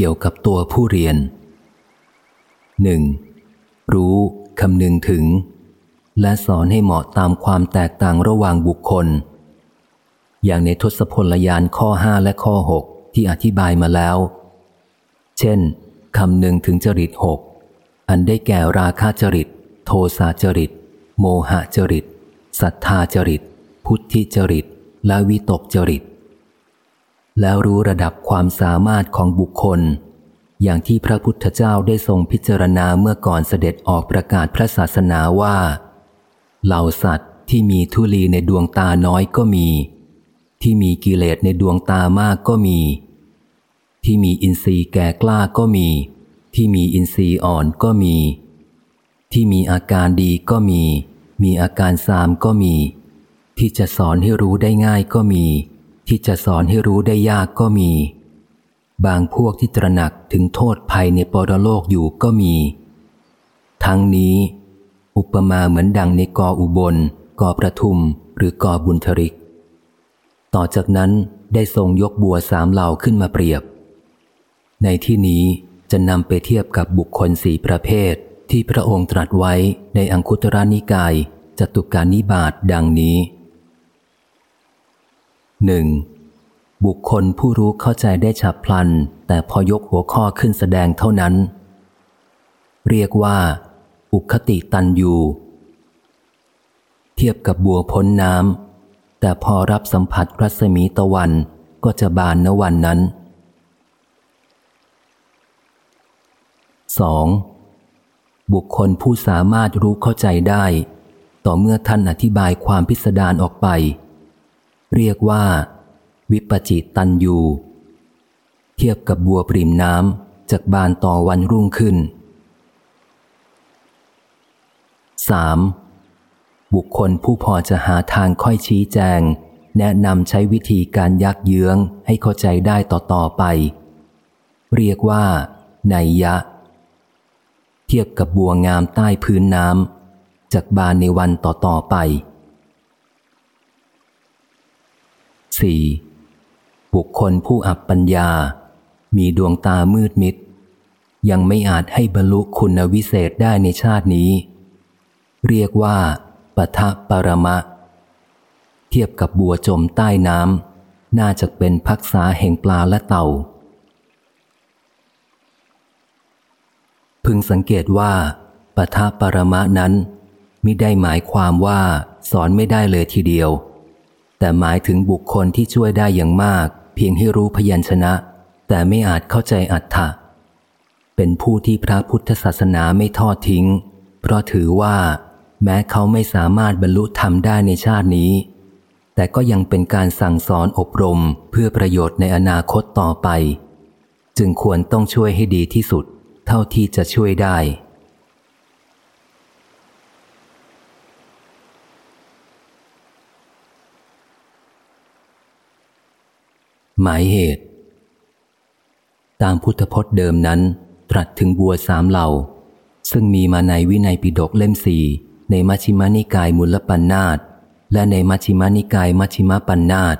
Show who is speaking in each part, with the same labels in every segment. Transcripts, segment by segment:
Speaker 1: กี่ยวกับตัวผู้เรียน 1. รู้คำนึงถึง และสอนให้เหมาะตามความแตกต่างระหว่างบุคคล อย่างในทศพลยานข้อ 5 และข้อ 6 ที่อธิบายมาแล้ว เช่นคำหนึ่งถึงจริตหกอันได้แก่ราคาจริต โทสาจริต โมหจริตศรัทธาจริต พุทธิจริต และวิตกจริต แล้วรู้ระดับความสามารถของบุคคล อย่างที่พระพุทธเจ้าได้ทรงพิจารณาเมื่อก่อนเสด็จออกประกาศพระศาสนาว่า เหล่าสัตว์ที่มีทุลีในดวงตาน้อยก็มี ที่มีกิเลสในดวงตามากก็มี ที่มีอินทรีย์แก่กล้าก็มี ที่มีอินทรีย์อ่อนก็มี ที่มีอาการดีก็มี มีอาการสามก็มี ที่จะสอนให้รู้ได้ง่ายก็มี ที่จะสอนให้รู้ได้ยากก็มี บางพวกที่ตระหนักถึงโทษภัยในปรโลกอยู่ก็มี ทั้งนี้ อุปมาเหมือนดังในกออุบล กอประทุม หรือกอบุญทริก ต่อจากนั้นได้ทรงยกบัวสามเหล่าขึ้นมาเปรียบ ในที่นี้จะนำไปเทียบกับบุคคลสี่ประเภทที่พระองค์ตรัสไว้ในอังคุตรานิกายจตุการนิบาตดังนี้ หนึ่งบุคคลผู้รู้เข้าใจได้ฉับพลัน แต่พอยกหัวข้อขึ้นแสดงเท่านั้น เรียกว่า อุคติตันยูเทียบกับบัวพ้นน้ำแต่พอรับสัมผัสรัศมีตะวันก็จะบานนวันนั้น 2. บุคคลผู้สามารถรู้เข้าใจได้ ต่อเมื่อท่านอธิบายความพิสดารออกไป เรียกว่า วิปจิตันยู เทียบกับบัวปริมน้ำจากบานต่อวันรุ่งขึ้น 3. บุคคลผู้พอจะหาทางค่อยชี้แจง แนะนำใช้วิธีการยักเยื้องให้เข้าใจได้ต่อ ๆ ไป เรียกว่าไนยะ เทียบกับบัวงามใต้พื้นน้ำจากบานในวันต่อ ๆ ไป 4. บุคคลผู้อับปัญญา มีดวงตามืดมิด ยังไม่อาจให้บรรลุคุณวิเศษได้ในชาตินี้ เรียกว่าปทะปรมะ เทียบกับบัวจมใต้น้ำน่าจะเป็นพักษาแห่งปลาและเต่า พึงสังเกตว่าปทาปรมะนั้นมิได้หมายความว่าสอนไม่ได้เลยทีเดียว แต่หมายถึงบุคคลที่ช่วยได้อย่างมาก เพียงให้รู้พยัญชนะ แต่ไม่อาจเข้าใจอัตถะเป็นผู้ที่พระพุทธศาสนาไม่ทอดทิ้ง เพราะถือว่า แม้เขาไม่สามารถบรรลุธรรมได้ในชาตินี้ แต่ก็ยังเป็นการสั่งสอนอบรมเพื่อประโยชน์ในอนาคตต่อไป จึงควรต้องช่วยให้ดีที่สุด เท่าที่จะช่วยได้ หมายเหตุ ตามพุทธพจน์เดิมนั้น ตรัสถึงบัวสามเหล่า ซึ่งมีมาในวินัยปิฎกเล่มสี่ในมัชฌิมานิกายมุลปันนาตและในมัชฌิมานิกายมัชฌิมปันนาต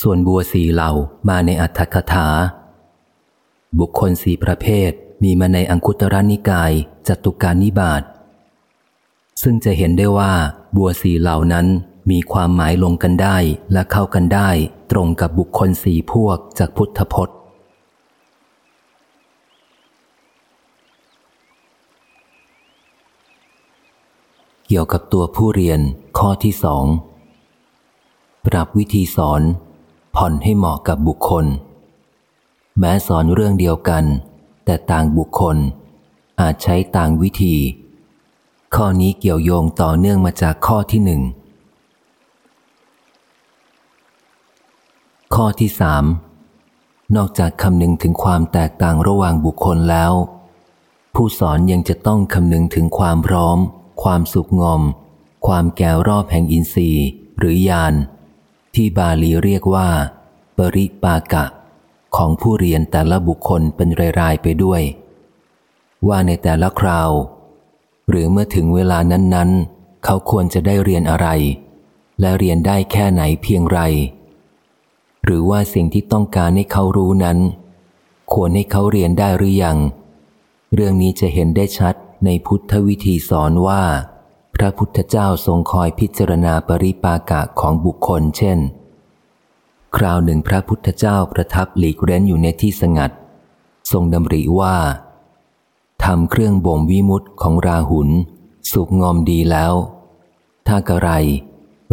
Speaker 1: ส่วนบัวสี่เหล่ามาในอัตถคถา บุคคลสี่ประเภทมีมาในอังคุตรนิกายจตุการนิบาตซึ่งจะเห็นได้ว่าบัวสีเหล่านั้น มีความหมายลงกันได้และเข้ากันได้ตรงกับบุคคลสี่พวกจากพุทธพจน์ เกี่ยวกับตัวผู้เรียนข้อที่สองปรับวิธีสอน ผ่อนให้เหมาะกับบุคคล แม้สอนเรื่องเดียวกัน แต่ต่างบุคคล อาจใช้ต่างวิธี ข้อนี้เกี่ยวโยงต่อเนื่องมาจากข้อที่หนึ่ง ข้อที่สามนอกจากคำนึงถึงความแตกต่างระหว่างบุคคลแล้ว ผู้สอนยังจะต้องคำนึงถึงความพร้อม ความสุขงอม ความแก่รอบแห่งอินทรีย์ หรือญาณที่บาลีเรียกว่า ปริปากะ ของผู้เรียนแต่ละบุคคลเป็นรายๆไปด้วย ว่าในแต่ละคราว หรือเมื่อถึงเวลานั้นๆ เขาควรจะได้เรียนอะไร และเรียนได้แค่ไหนเพียงไร หรือว่าสิ่งที่ต้องการให้เขารู้นั้น ควรให้เขาเรียนได้หรือยัง เรื่องนี้จะเห็นได้ชัดในพุทธวิธีสอนว่า พระพุทธเจ้าทรงคอยพิจารณาปริปากะของบุคคล เช่น คราวหนึ่งพระพุทธเจ้าประทับหลีกเร้นอยู่ในที่สงัด ทรงดำริว่าทำเครื่องบ่มวิมุตของราหุลสุกงอมดีแล้ว ถ้ากระไร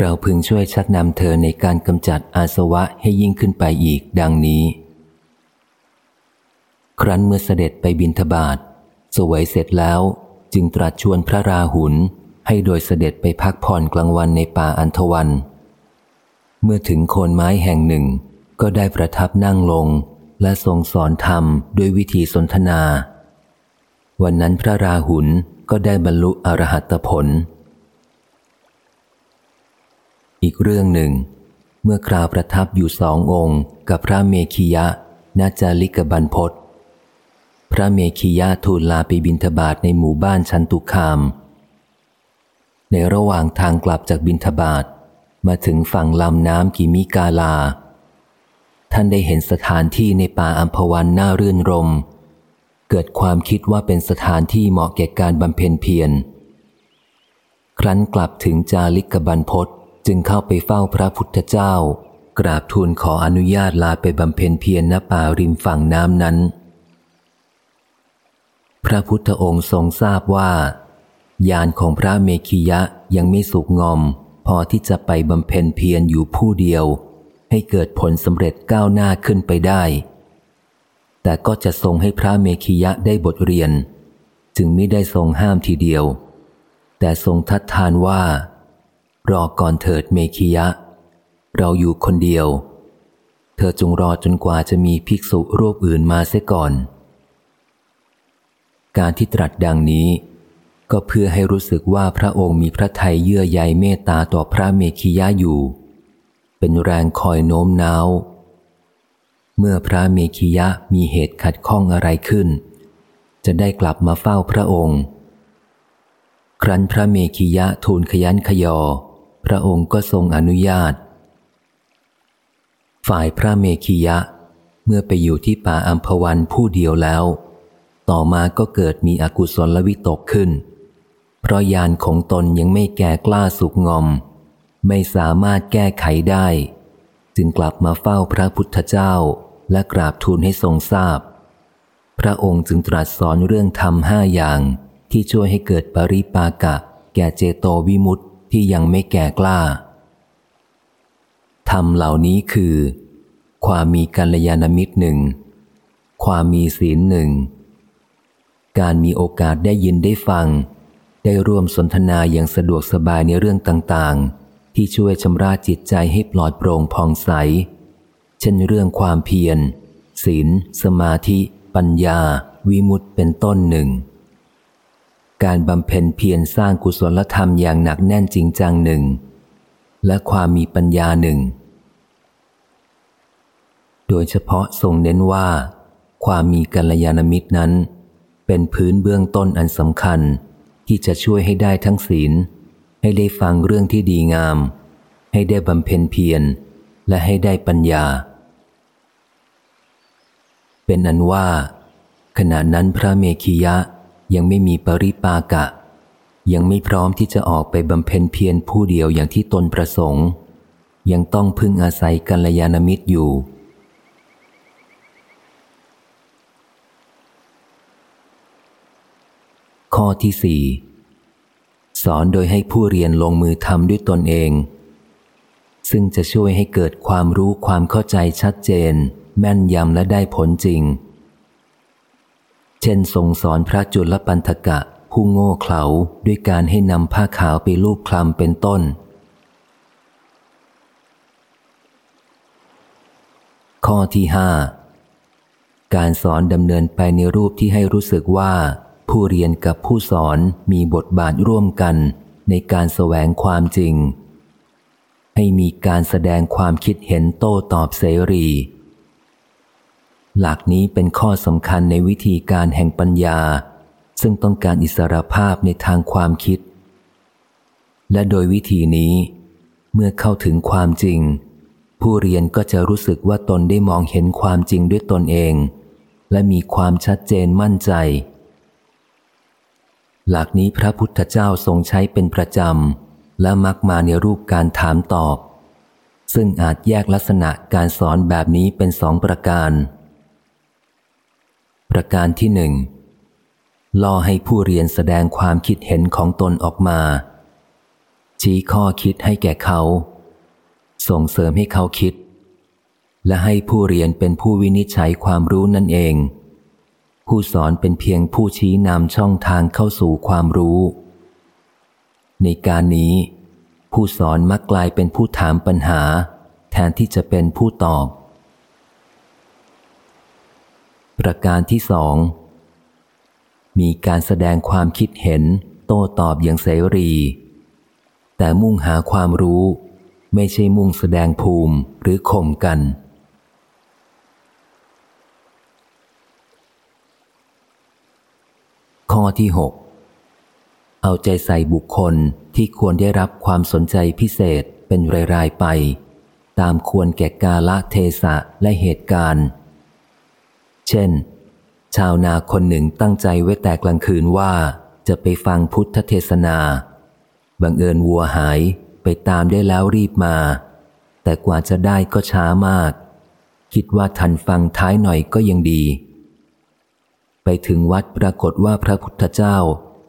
Speaker 1: เราพึงช่วยชักนำเธอในการกำจัดอาสวะให้ยิ่งขึ้นไปอีกดังนี้ ครั้นเมื่อเสด็จไปบินทบาทสวยเสร็จแล้วจึงตรัสชวนพระราหุลให้โดยเสด็จไปพักผ่อนกลางวันในป่าอันทวัน เมื่อถึงโคนไม้แห่งหนึ่ง ก็ได้ประทับนั่งลงและทรงสอนธรรมด้วยวิธีสนทนา วันนั้นพระราหุลก็ได้บรรลุอรหัตผล อีกเรื่องหนึ่ง เมื่อคราวประทับอยู่สององค์กับพระเมขียะนาจาริกบันพศพระเมขียะทูลลาไปบินทบาทในหมู่บ้านชันตุคาม ในระหว่างทางกลับจากบินทบาทมาถึงฝั่งลำน้ำกิมิกาลา ท่านได้เห็นสถานที่ในป่าอัมพวันน่ารื่นรม เกิดความคิดว่าเป็นสถานที่เหมาะแก่การบำเพ็ญเพียร ครั้นกลับถึงจาริกบันพศ จึงเข้าไปเฝ้าพระพุทธเจ้า กราบทูลขออนุญาตลาไปบำเพ็ญเพียรณป่าริมฝั่งน้ำนั้น พระพุทธองค์ทรงทราบว่ายานของพระเมขียะยังไม่สุกงอม พอที่จะไปบำเพ็ญเพียรอยู่ผู้เดียว ให้เกิดผลสำเร็จก้าวหน้าขึ้นไปได้ แต่ก็จะทรงให้พระเมขียะได้บทเรียน จึงไม่ได้ทรงห้ามทีเดียว แต่ทรงทัดทานว่า รอก่อนเถิดเมขียะ เราอยู่คนเดียว เธอจงรอจนกว่าจะมีภิกษุรูปอื่นมาเสียก่อน การที่ตรัสดังนี้ ก็เพื่อให้รู้สึกว่าพระองค์มีพระทัยเยื่อใยเมตตาต่อพระเมขียะอยู่ เป็นแรงคอยโน้มน้าว เมื่อพระเมขียะมีเหตุขัดข้องอะไรขึ้น จะได้กลับมาเฝ้าพระองค์ ครั้นพระเมขียะทูลขยันขยอ พระองค์ก็ทรงอนุญาต ฝ่ายพระเมขียะ เมื่อไปอยู่ที่ป่าอัมพวันผู้เดียวแล้ว ต่อมาก็เกิดมีอกุศลวิตกขึ้น เพราะยานของตนยังไม่แก่กล้าสุกงอม ไม่สามารถแก้ไขได้ จึงกลับมาเฝ้าพระพุทธเจ้าและกราบทูลให้ทรงทราบพระองค์จึงตรัสสอนเรื่องธรรมห้าอย่างที่ช่วยให้เกิดปริปากะ แก่เจโตวิมุตติ ที่ยังไม่แก่กล้าธรรมเหล่านี้คือ ความมีกัลยาณมิตรหนึ่ง ความมีศีลหนึ่ง การมีโอกาสได้ยินได้ฟัง ได้ร่วมสนทนาอย่างสะดวกสบายในเรื่องต่างๆ ที่ช่วยชำระจิตใจให้ปลอดโปร่งผ่องใส เช่นเรื่องความเพียร ศีล สมาธิ ปัญญา วิมุตเป็นต้นหนึ่ง การบำเพ็ญเพียรสร้างกุศลธรรมอย่างหนักแน่นจริงจังหนึ่ง และความมีปัญญาหนึ่ง โดยเฉพาะทรงเน้นว่า ความมีกัลยาณมิตรนั้น เป็นพื้นเบื้องต้นอันสำคัญที่จะช่วยให้ได้ทั้งศีล ให้ได้ฟังเรื่องที่ดีงาม ให้ได้บำเพ็ญเพียรและให้ได้ปัญญา เป็นอันว่า ขณะนั้นพระเมขียะ ยังไม่มีปริปากะ ยังไม่พร้อมที่จะออกไปบำเพ็ญเพียรผู้เดียวอย่างที่ตนประสงค์ ยังต้องพึ่งอาศัยกัลยาณมิตรอยู่ ข้อที่สี่สอนโดยให้ผู้เรียนลงมือทำด้วยตนเอง ซึ่งจะช่วยให้เกิดความรู้ความเข้าใจชัดเจน แม่นยำและได้ผลจริง เช่นทรงสอนพระจุลปันธกะผู้โง่เขลาด้วยการให้นำผ้าขาวไปลูบคลำเป็นต้น ข้อที่ห้าการสอนดำเนินไปในรูปที่ให้รู้สึกว่า ผู้เรียนกับผู้สอนมีบทบาทร่วมกันในการแสวงความจริง ให้มีการแสดงความคิดเห็นโต้ตอบเสรี หลักนี้เป็นข้อสำคัญในวิธีการแห่งปัญญา ซึ่งต้องการอิสรภาพในทางความคิด และโดยวิธีนี้ เมื่อเข้าถึงความจริง ผู้เรียนก็จะรู้สึกว่าตนได้มองเห็นความจริงด้วยตนเอง และมีความชัดเจนมั่นใจ หลักนี้พระพุทธเจ้าทรงใช้เป็นประจำ และมักมาในรูปการถามตอบ ซึ่งอาจแยกลักษณะการสอนแบบนี้เป็นสองประการ ประการที่หนึ่งล่อให้ผู้เรียนแสดงความคิดเห็นของตนออกมา ชี้ข้อคิดให้แก่เขา ส่งเสริมให้เขาคิด และให้ผู้เรียนเป็นผู้วินิจฉัยความรู้นั่นเอง ผู้สอนเป็นเพียงผู้ชี้นำช่องทางเข้าสู่ความรู้ ในการนี้ ผู้สอนมักกลายเป็นผู้ถามปัญหา แทนที่จะเป็นผู้ตอบ ประการที่สอง มีการแสดงความคิดเห็น โต้ตอบอย่างเสรี แต่มุ่งหาความรู้ ไม่ใช่มุ่งแสดงภูมิหรือข่มกัน ข้อที่ 6 เอาใจใส่บุคคลที่ควรได้รับความสนใจพิเศษเป็นราย ๆ ไป ตามควรแก่กาละเทศะและเหตุการณ์ เช่น ชาวนาคนหนึ่งตั้งใจไว้แต่กลางคืนว่าจะไปฟังพุทธเทศนา บังเอิญวัวหายไปตามได้แล้วรีบมา แต่กว่าจะได้ก็ช้ามาก คิดว่าทันฟังท้ายหน่อยก็ยังดี ไปถึงวัดปรากฏว่าพระพุทธเจ้า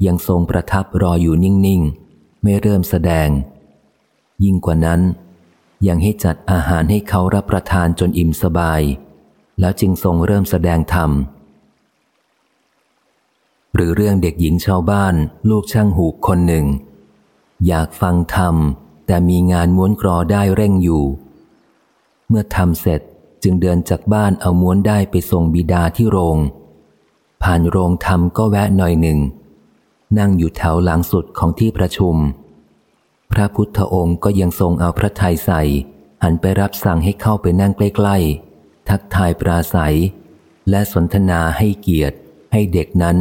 Speaker 1: ยังทรงประทับรออยู่นิ่งๆ ไม่เริ่มแสดง ยิ่งกว่านั้น ยังให้จัดอาหารให้เขารับประทานจนอิ่มสบาย แล้วจึงทรงเริ่มแสดงธรรม หรือเรื่องเด็กหญิงชาวบ้าน ลูกช่างหูคนหนึ่ง อยากฟังธรรม แต่มีงานม้วนกรอได้เร่งอยู่ เมื่อทำเสร็จจึงเดินจากบ้านเอาม้วนได้ไปส่งบิดาที่โรง ผ่านโรงธรรมก็แวะหน่อยหนึ่ง นั่งอยู่แถวหลังสุดของที่ประชุม พระพุทธองค์ก็ยังทรงเอาพระทัยใส่ หันไปรับสั่งให้เข้าไปนั่งใกล้ๆ ทักทายปราศัย และสนทนาให้เกียรติ ให้เด็กนั้น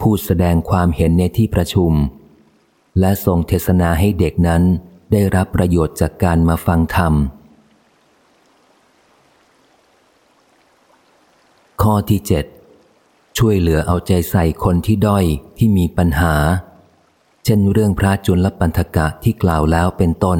Speaker 1: พูดแสดงความเห็นในที่ประชุม และทรงเทศนาให้เด็กนั้นได้รับประโยชน์จากการมาฟังธรรม ข้อที่เจ็ดช่วยเหลือเอาใจใส่คนที่ด้อยที่มีปัญหา เช่นเรื่องพระจุลปันธกะที่กล่าวแล้วเป็นต้น